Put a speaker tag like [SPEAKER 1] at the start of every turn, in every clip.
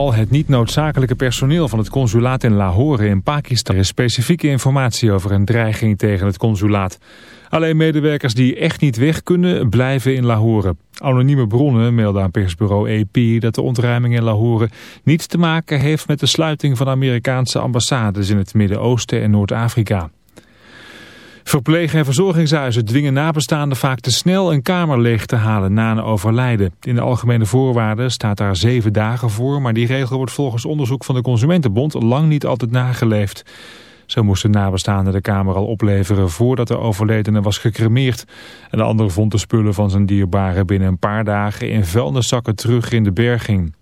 [SPEAKER 1] al het niet noodzakelijke personeel van het consulaat in Lahore in Pakistan. Is specifieke informatie over een dreiging tegen het consulaat. Alleen medewerkers die echt niet weg kunnen blijven in Lahore. Anonieme bronnen melden aan persbureau AP dat de ontruiming in Lahore niets te maken heeft met de sluiting van Amerikaanse ambassades in het Midden-Oosten en Noord-Afrika. Verpleeg- en verzorgingshuizen dwingen nabestaanden vaak te snel een kamer leeg te halen na een overlijden. In de algemene voorwaarden staat daar zeven dagen voor, maar die regel wordt volgens onderzoek van de Consumentenbond lang niet altijd nageleefd. Zo moesten nabestaanden de kamer al opleveren voordat de overledene was gecremeerd. En de ander vond de spullen van zijn dierbare binnen een paar dagen in vuilniszakken terug in de berging.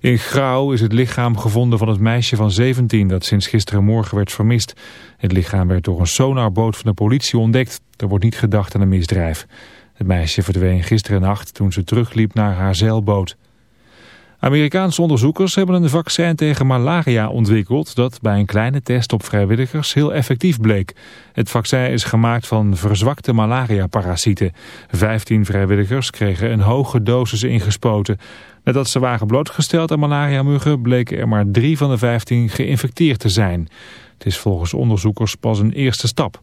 [SPEAKER 1] In Grauw is het lichaam gevonden van het meisje van 17 dat sinds gisterenmorgen werd vermist. Het lichaam werd door een sonarboot van de politie ontdekt. Er wordt niet gedacht aan een misdrijf. Het meisje verdween gisteren nacht toen ze terugliep naar haar zeilboot. Amerikaanse onderzoekers hebben een vaccin tegen malaria ontwikkeld dat bij een kleine test op vrijwilligers heel effectief bleek. Het vaccin is gemaakt van verzwakte malaria-parasieten. Vijftien vrijwilligers kregen een hoge dosis ingespoten. Nadat ze waren blootgesteld aan malaria-muggen bleken er maar drie van de vijftien geïnfecteerd te zijn. Het is volgens onderzoekers pas een eerste stap.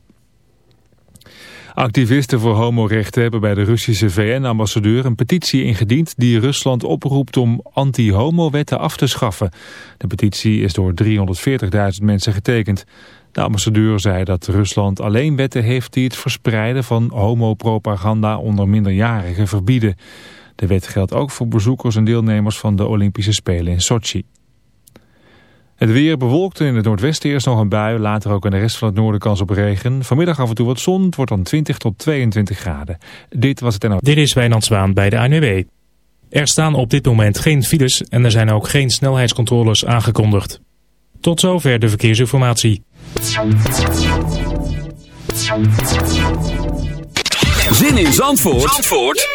[SPEAKER 1] Activisten voor homorechten hebben bij de Russische VN-ambassadeur een petitie ingediend die Rusland oproept om anti-homo-wetten af te schaffen. De petitie is door 340.000 mensen getekend. De ambassadeur zei dat Rusland alleen wetten heeft die het verspreiden van homopropaganda onder minderjarigen verbieden. De wet geldt ook voor bezoekers en deelnemers van de Olympische Spelen in Sochi. Het weer bewolkt in het noordwesten eerst nog een bui, later ook in de rest van het noorden kans op regen. Vanmiddag af en toe wat zon, het wordt dan 20 tot 22 graden. Dit was het en
[SPEAKER 2] Dit is Wijnand Zwaan bij de ANWB. Er staan op dit moment geen files en er zijn ook geen snelheidscontroles aangekondigd. Tot zover de verkeersinformatie.
[SPEAKER 3] Zin in Zandvoort, Zandvoort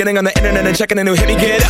[SPEAKER 4] Getting on the internet and checking a new hit. Me get up.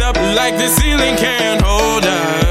[SPEAKER 5] like the ceiling can't hold us.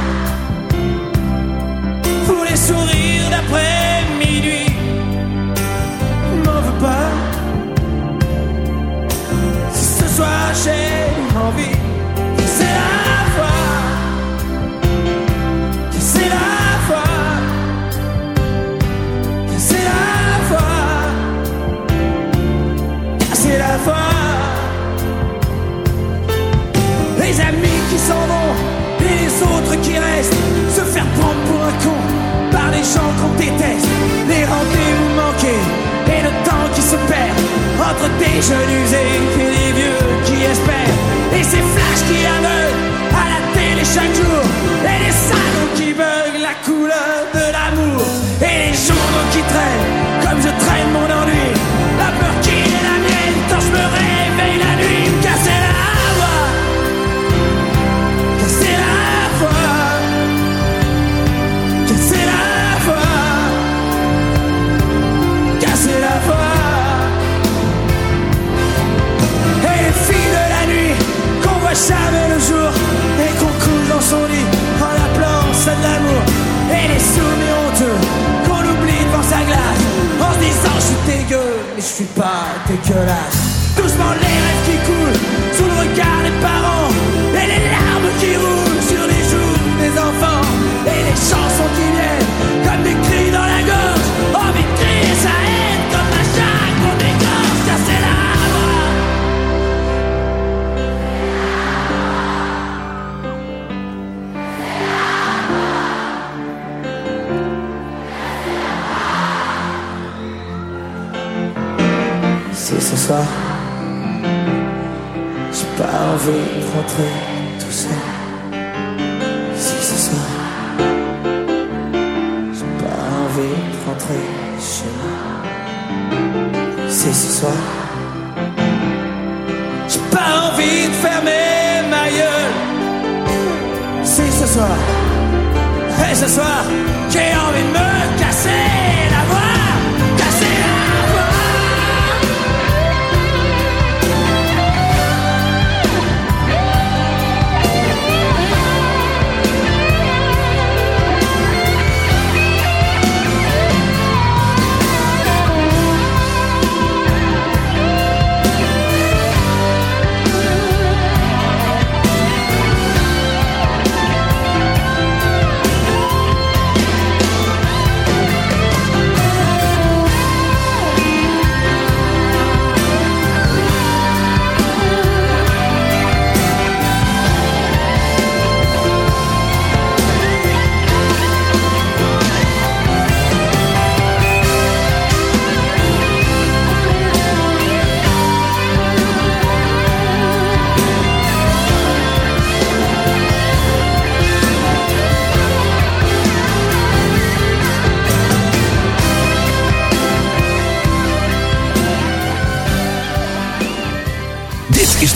[SPEAKER 6] les sourires d'après minuit. M'en veux pas ce soir j'ai envie. C'est la foi, c'est la foi, c'est la foi, c'est la foi. Les amis qui s'en vont les autres qui restent. Gens qu'on déteste. Les rendez-vous manqués et le temps qui se perd entre des jeunes usés et des vieux qui espèrent. Et ces flashs qui aveuglent à la télé chaque jour. Son lit en appelant ça de l'amour. Et les soumis honteux qu'on oublie devant sa glace en se disant je suis dégueu mais je suis pas dégueulasse. Doucement les thing.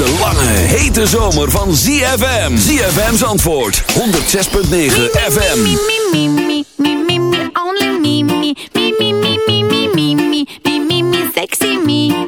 [SPEAKER 6] De
[SPEAKER 3] lange, hete zomer van ZFM. ZFM's antwoord. 106.9 FM.
[SPEAKER 7] Only me, me, sexy me,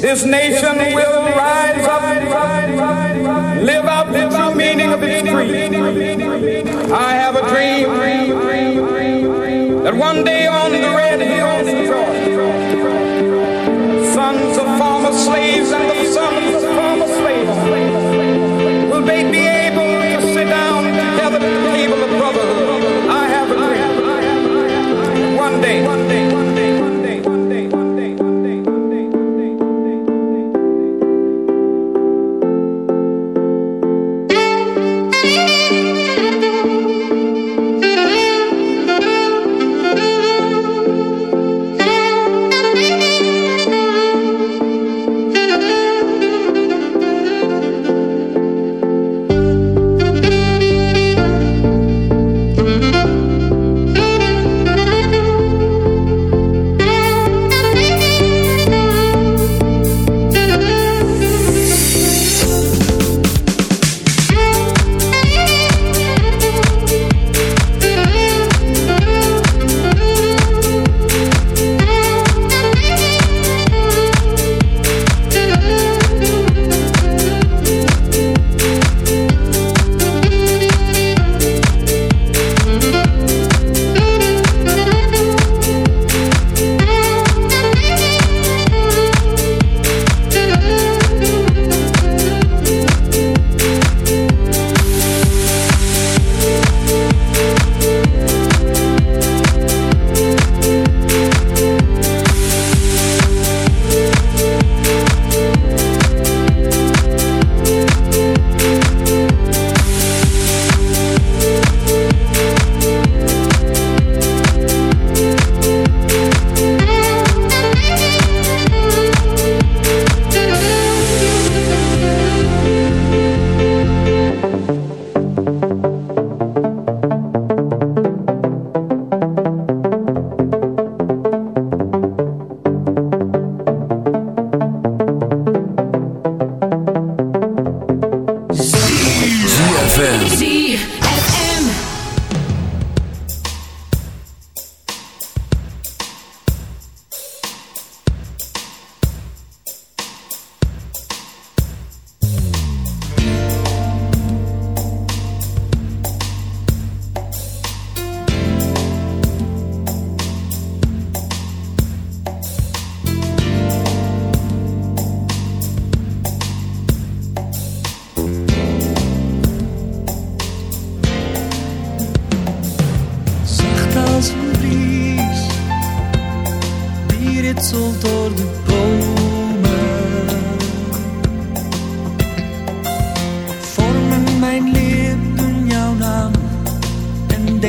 [SPEAKER 8] This nation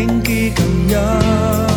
[SPEAKER 9] 星機咁一。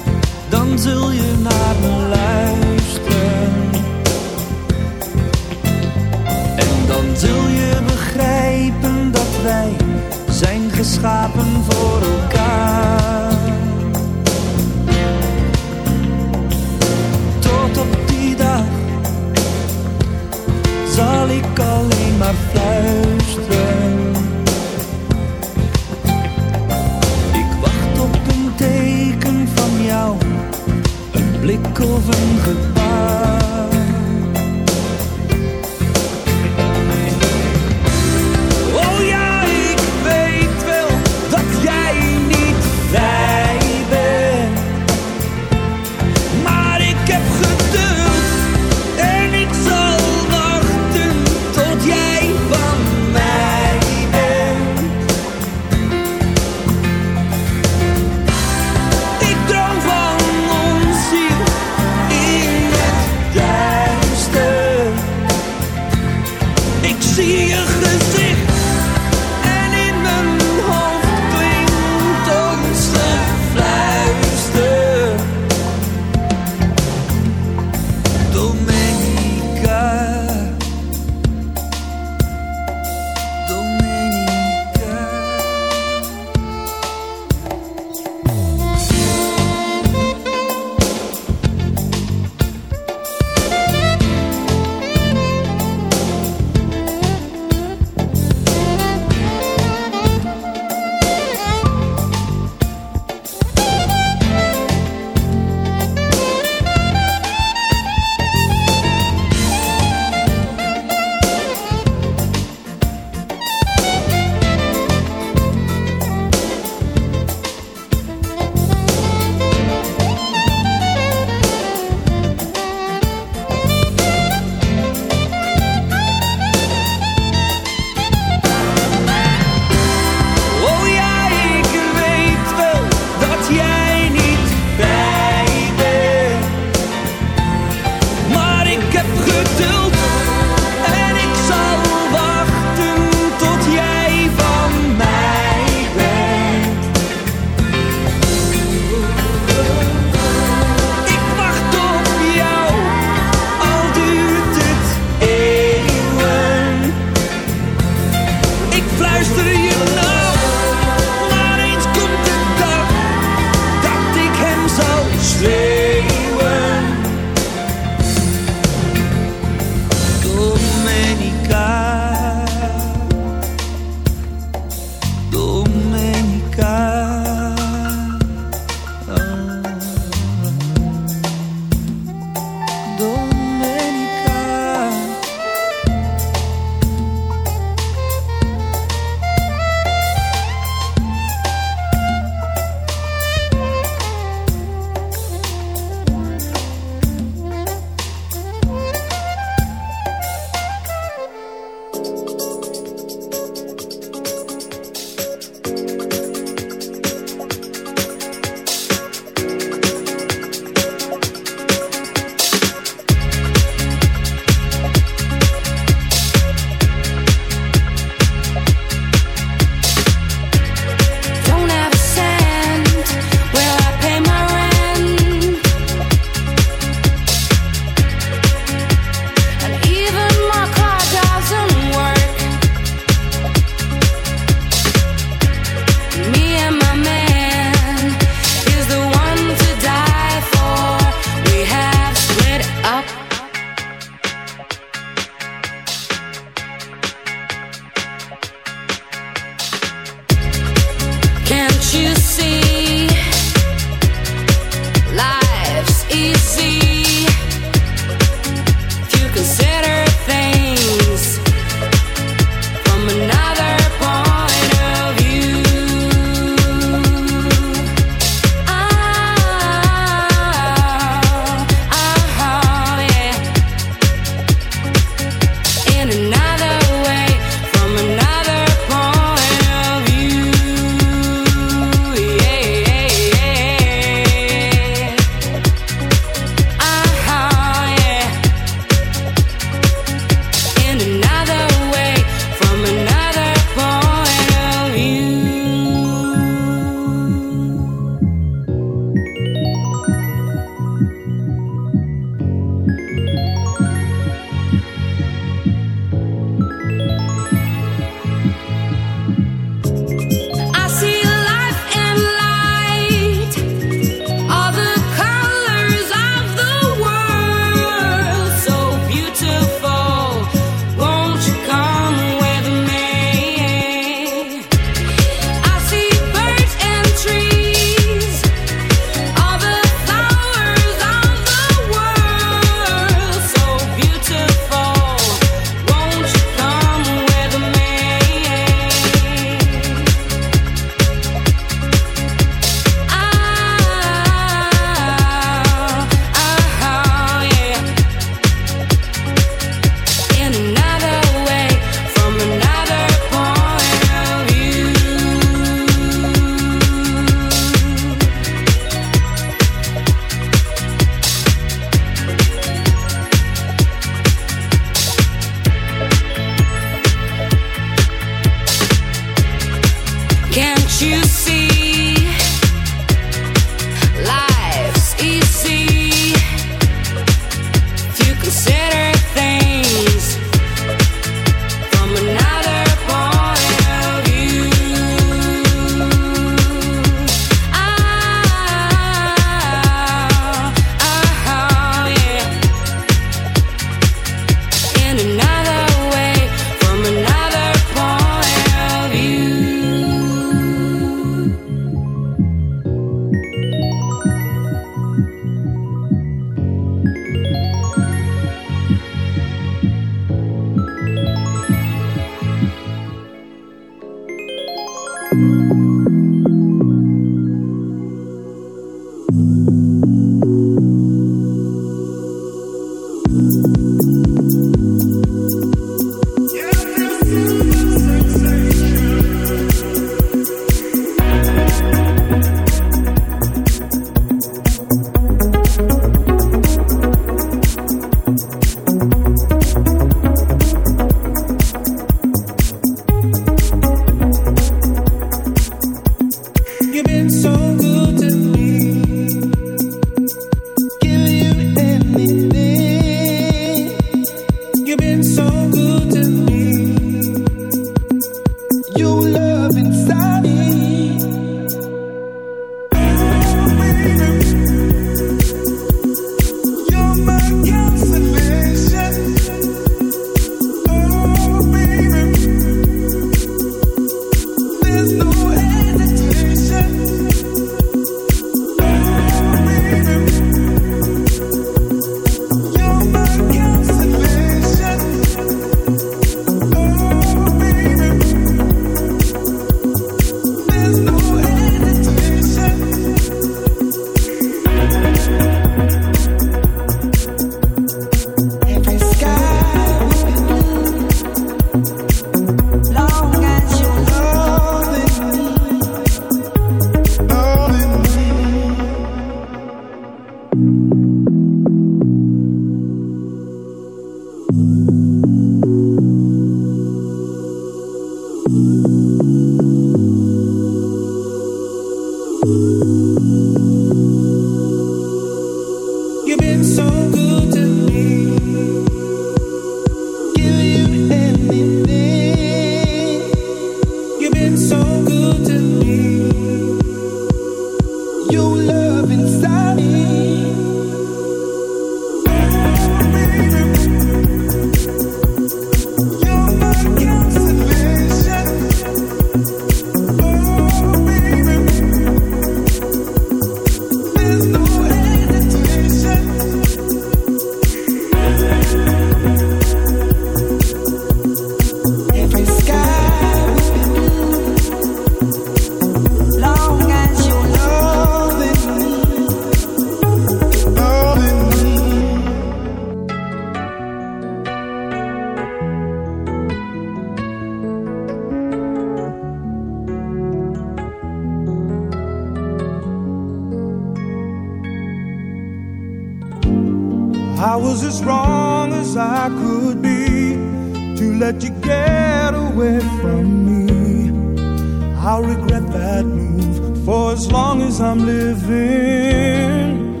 [SPEAKER 9] as long as I'm living.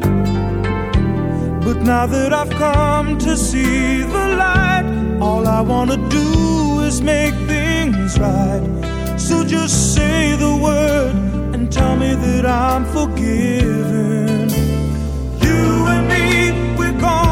[SPEAKER 9] But now that I've come to see the light, all I want to do is make things right. So just say the word and tell me that I'm forgiven. You and me, we're
[SPEAKER 10] gone.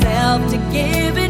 [SPEAKER 11] myself to give it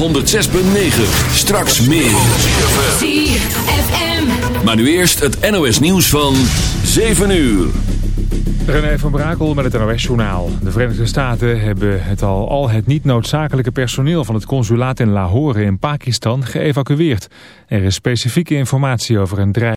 [SPEAKER 12] 106.9. Straks meer.
[SPEAKER 13] ZFM.
[SPEAKER 12] Maar nu eerst het NOS nieuws van 7 uur.
[SPEAKER 1] René van Brakel met het NOS-journaal. De Verenigde Staten hebben het al, al het niet noodzakelijke personeel van het consulaat in Lahore in Pakistan geëvacueerd. Er is specifieke informatie over een dreiging.